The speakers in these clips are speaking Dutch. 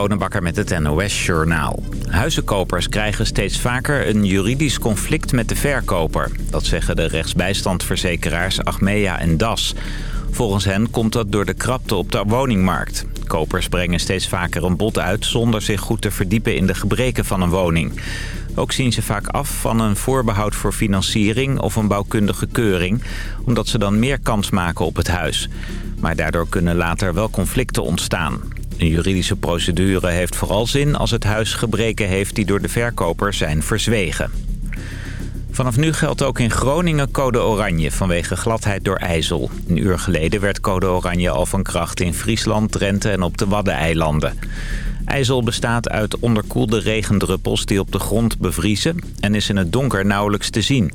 Bonenbakker met het NOS Journaal. Huizenkopers krijgen steeds vaker een juridisch conflict met de verkoper. Dat zeggen de rechtsbijstandverzekeraars Achmea en DAS. Volgens hen komt dat door de krapte op de woningmarkt. Kopers brengen steeds vaker een bod uit zonder zich goed te verdiepen in de gebreken van een woning. Ook zien ze vaak af van een voorbehoud voor financiering of een bouwkundige keuring... omdat ze dan meer kans maken op het huis. Maar daardoor kunnen later wel conflicten ontstaan. Een juridische procedure heeft vooral zin als het huis gebreken heeft die door de verkoper zijn verzwegen. Vanaf nu geldt ook in Groningen code oranje vanwege gladheid door ijzel. Een uur geleden werd code oranje al van kracht in Friesland, Drenthe en op de Waddeneilanden. IJzel bestaat uit onderkoelde regendruppels die op de grond bevriezen en is in het donker nauwelijks te zien.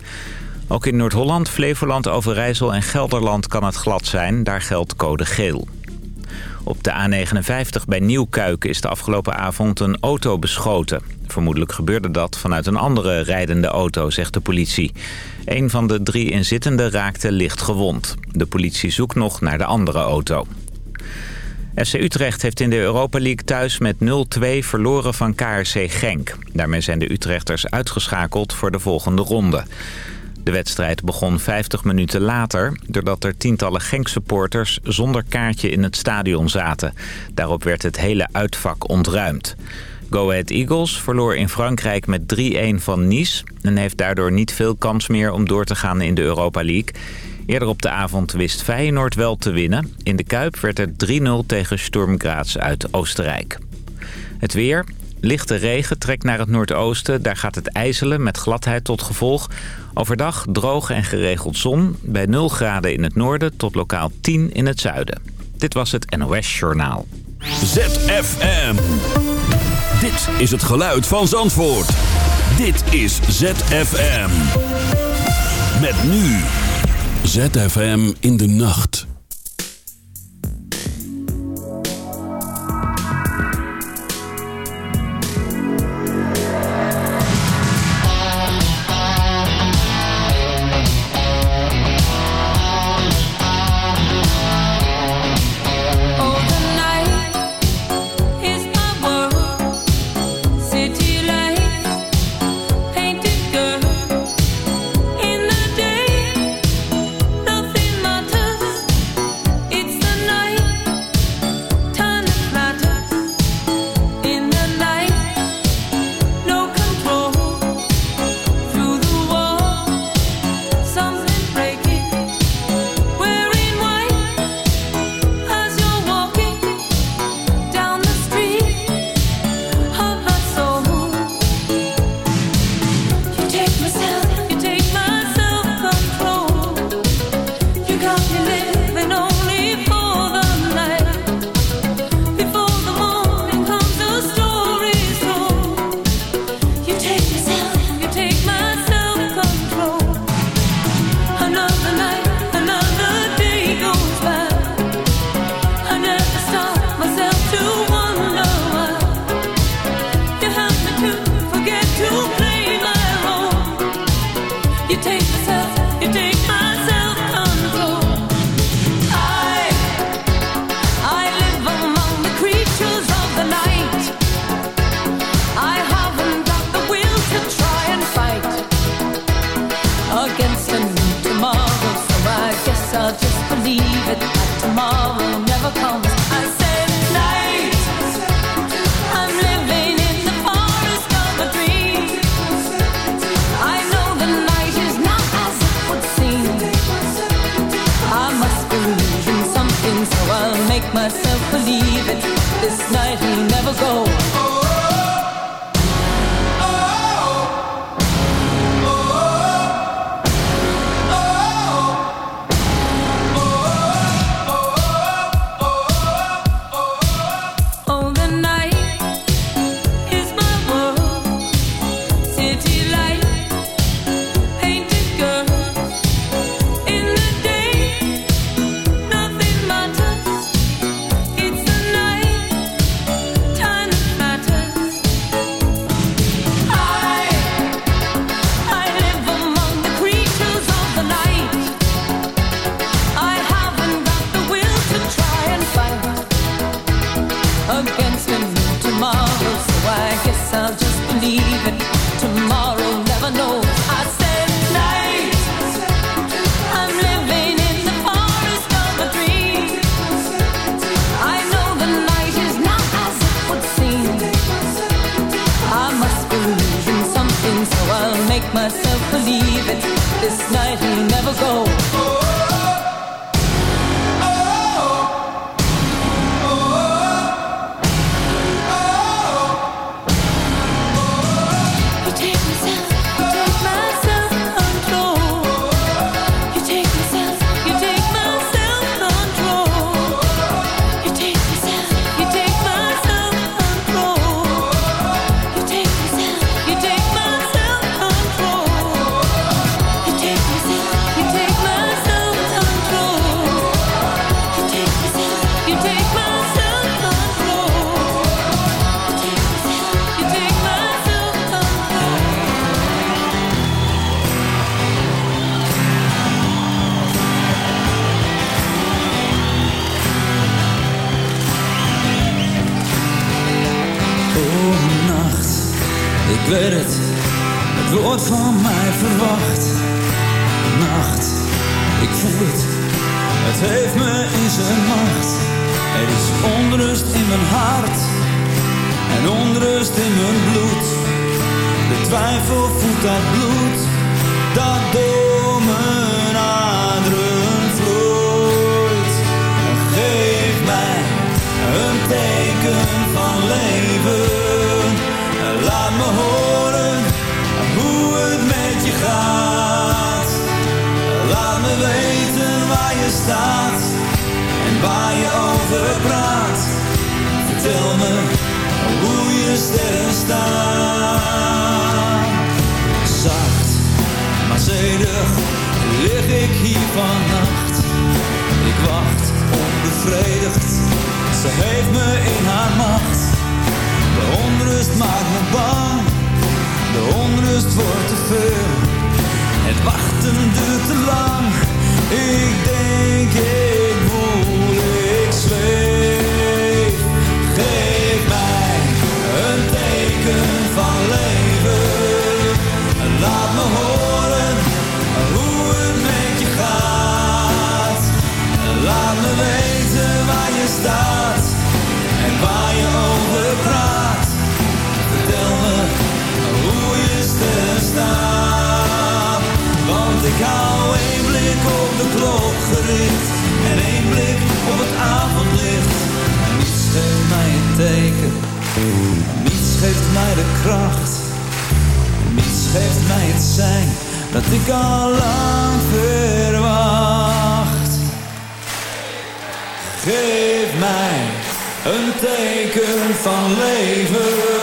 Ook in Noord-Holland, Flevoland, Overijssel en Gelderland kan het glad zijn. Daar geldt code geel. Op de A59 bij Nieuwkuik is de afgelopen avond een auto beschoten. Vermoedelijk gebeurde dat vanuit een andere rijdende auto, zegt de politie. Een van de drie inzittenden raakte licht gewond. De politie zoekt nog naar de andere auto. FC Utrecht heeft in de Europa League thuis met 0-2 verloren van KRC Genk. Daarmee zijn de Utrechters uitgeschakeld voor de volgende ronde. De wedstrijd begon 50 minuten later... doordat er tientallen Genk-supporters zonder kaartje in het stadion zaten. Daarop werd het hele uitvak ontruimd. Go Ahead Eagles verloor in Frankrijk met 3-1 van Nice... en heeft daardoor niet veel kans meer om door te gaan in de Europa League... Eerder op de avond wist Feyenoord wel te winnen. In de Kuip werd het 3-0 tegen Sturm Graz uit Oostenrijk. Het weer. Lichte regen trekt naar het noordoosten. Daar gaat het ijzelen met gladheid tot gevolg. Overdag droog en geregeld zon. Bij 0 graden in het noorden tot lokaal 10 in het zuiden. Dit was het NOS Journaal. ZFM. Dit is het geluid van Zandvoort. Dit is ZFM. Met nu... ZFM in de nacht. van leven.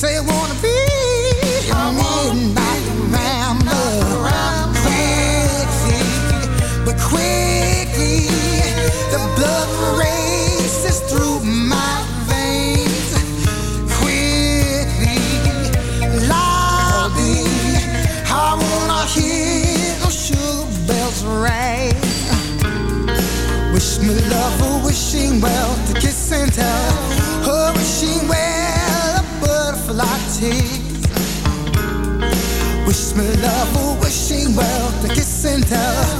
Say I wanna be to kiss and tell.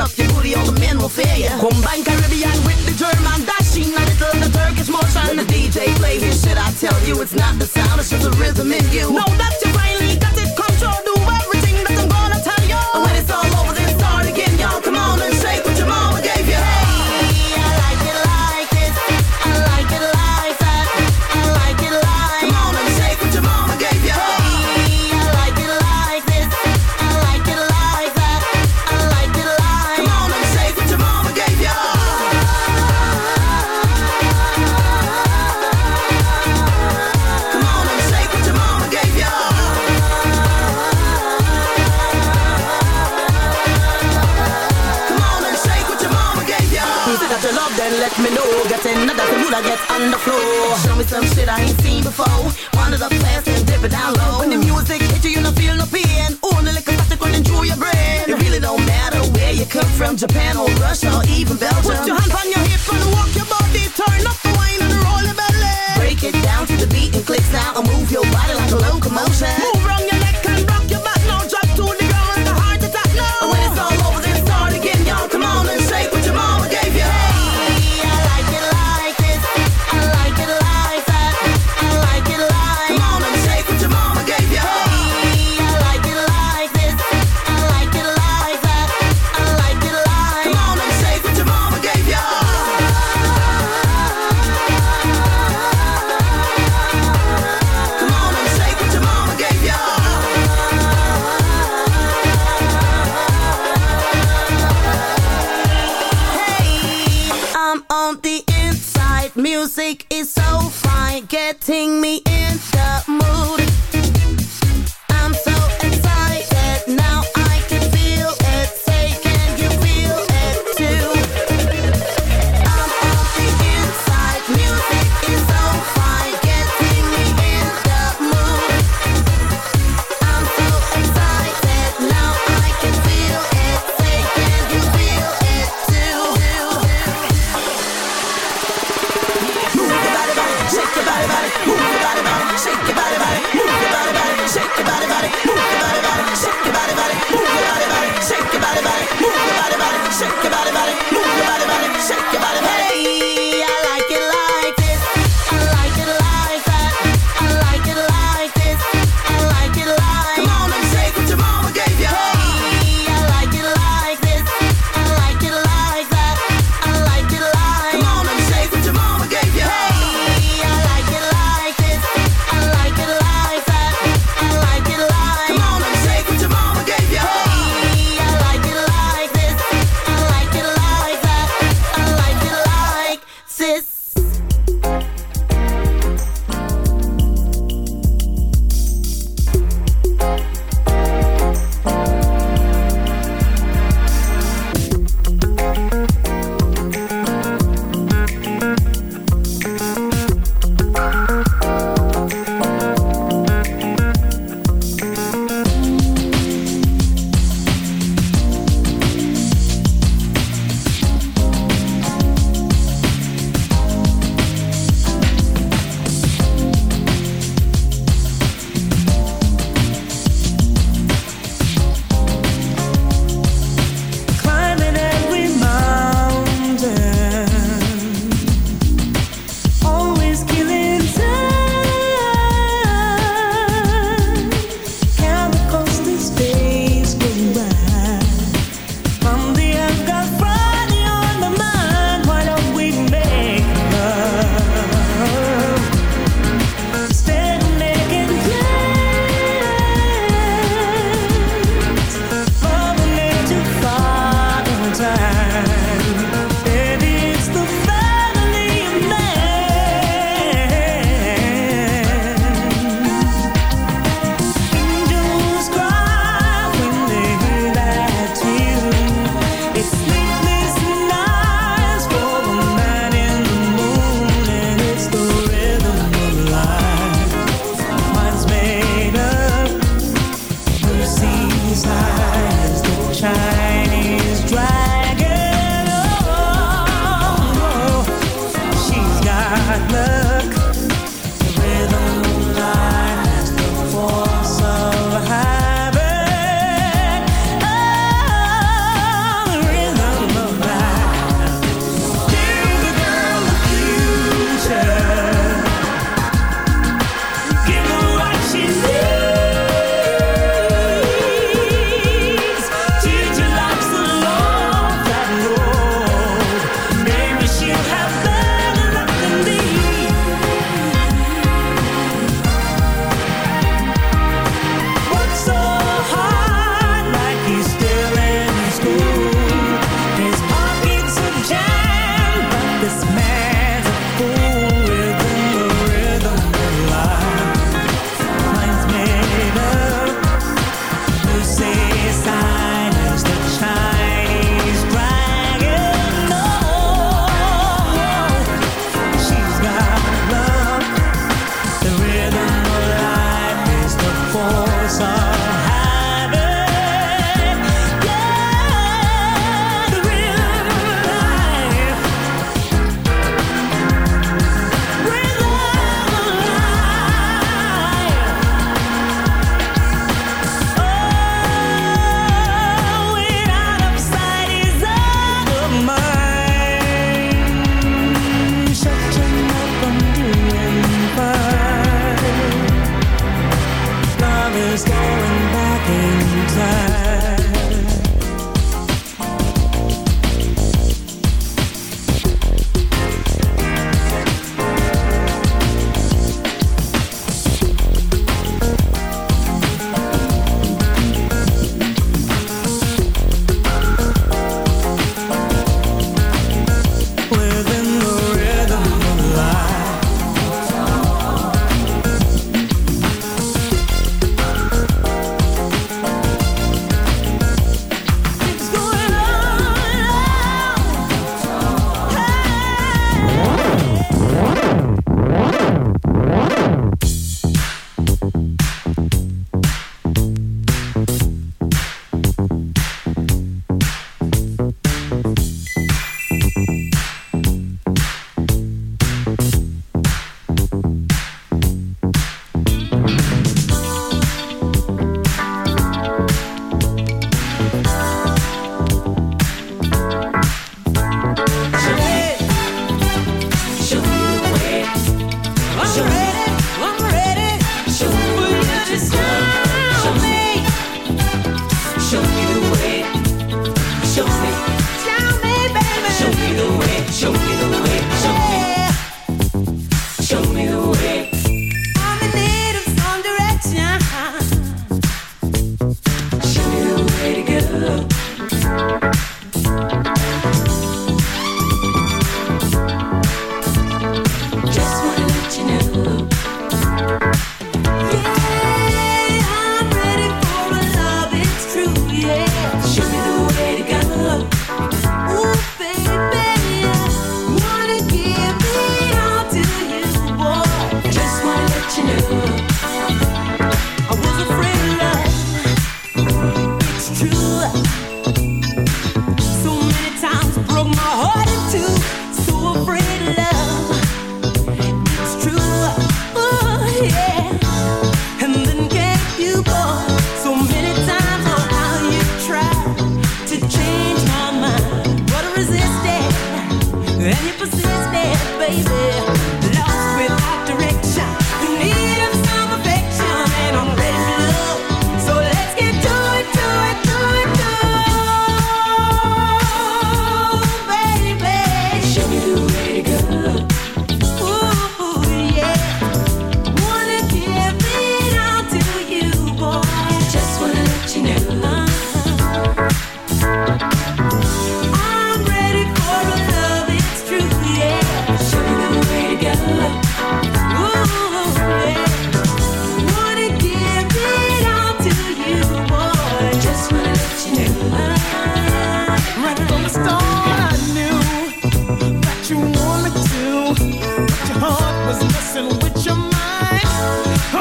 up your booty, all the men will fear ya. Combine Caribbean with the German dashing, a little the Turkish motion. When the DJ play here. shit, I tell you it's not the sound, it's just the rhythm in you. No, that's your Now that's the mood I get on the floor. Show me some shit I ain't seen before. One of the fast and dip it down low. When the music hit you, you don't feel no pain. Ooh, and the liquor starts running through your brain. It really don't matter where you come from, Japan or Russia or even Belgium. Put your hands on your hips and walk your body. Turn up the wine and roll your belly. Break it down to the beat and click now and move your body like a locomotion. Move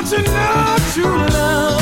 Don't you know love?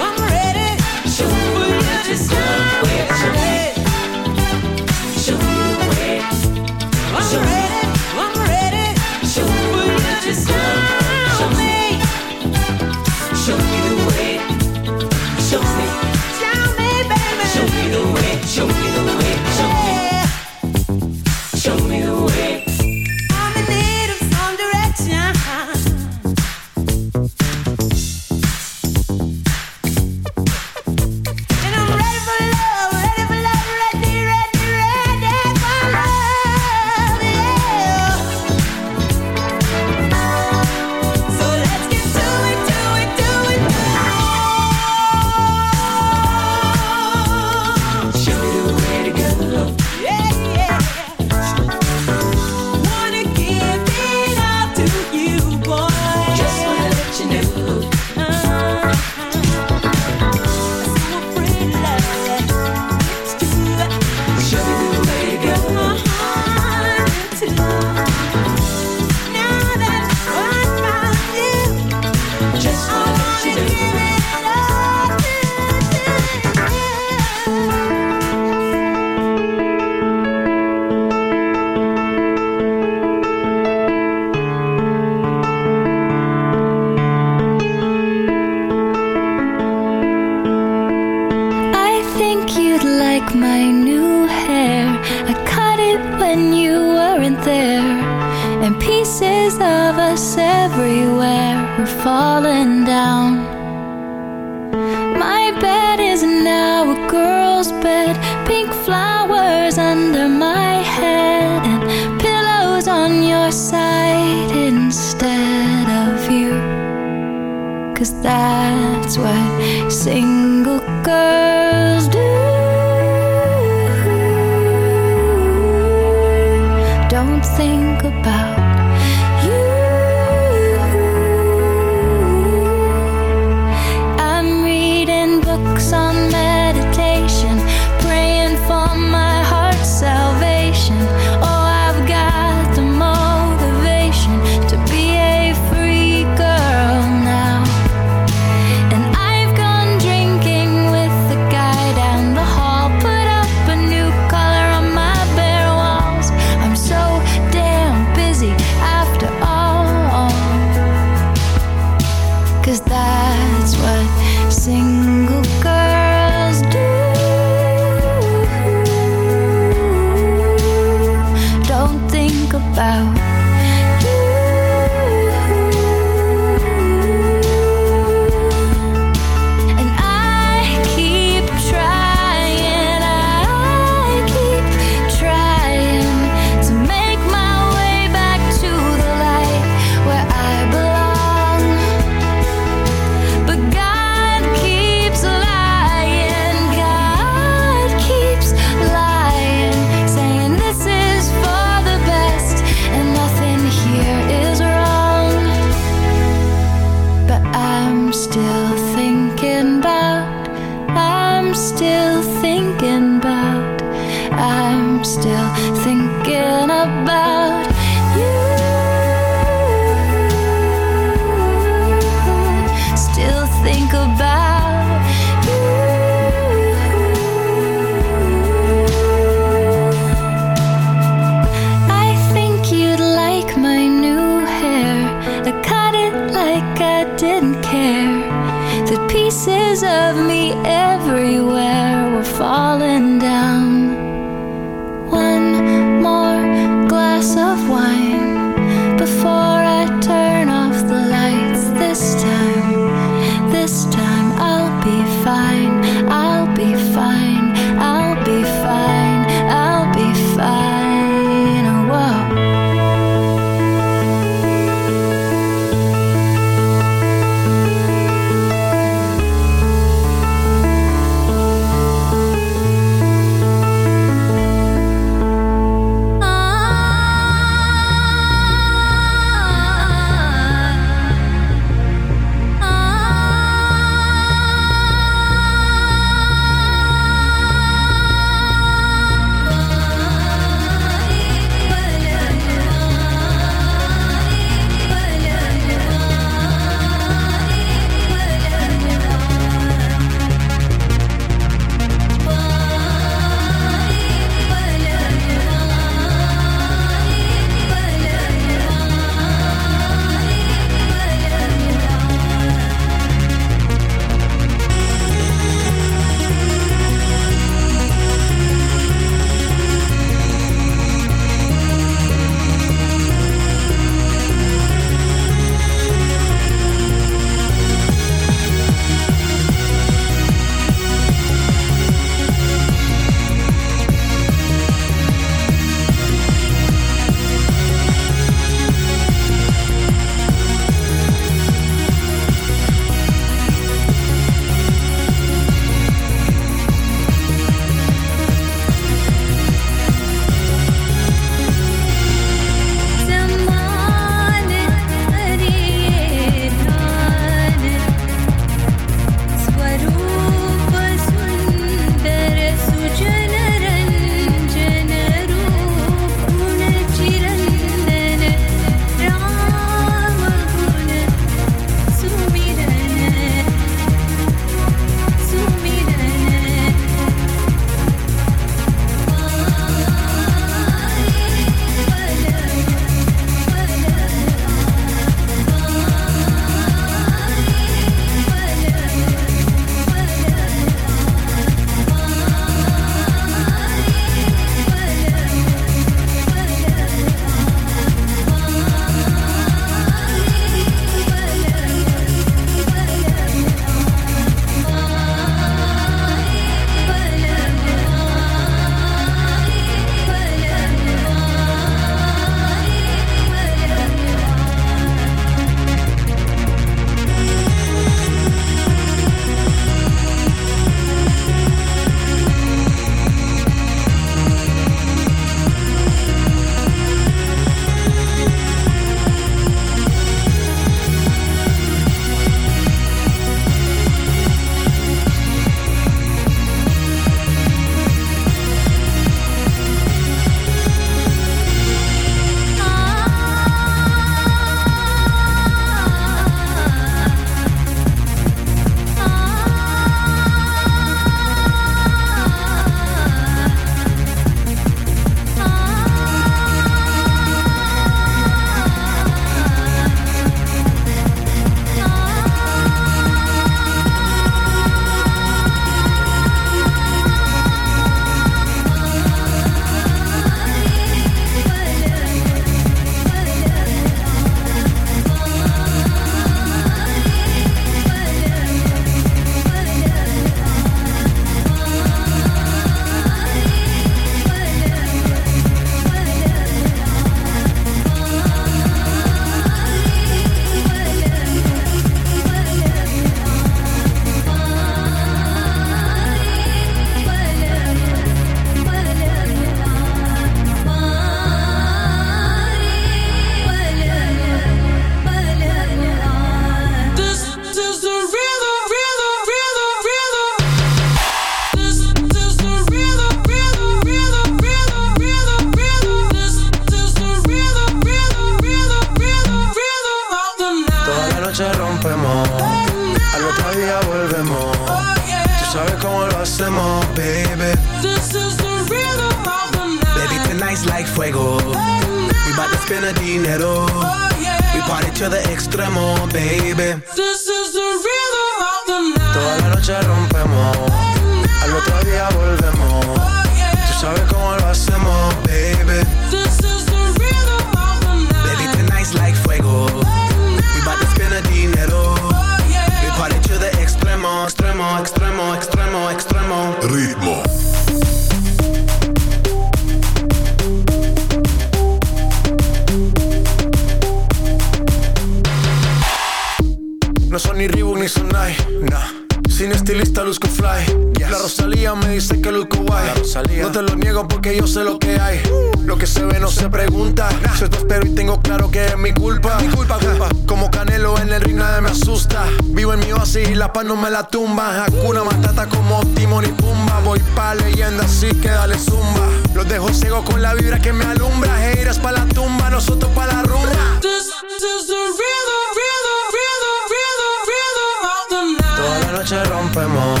Hakuna Matata como Timon y Pumba. Voy pa' leyenda así que dale zumba. Los dejo ciego con la vibra que me alumbra. Heiras pa' la tumba, nosotros pa' la rumba. This is the rhythm, rhythm, rhythm, rhythm, rhythm of the night. Toda la noche rompemos.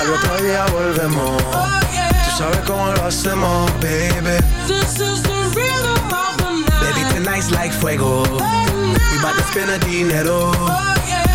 Al otro día volvemos. Tú sabes cómo lo hacemos, baby. This is the rhythm of the night. Baby, tonight's like fuego. We bout to spend a dinero.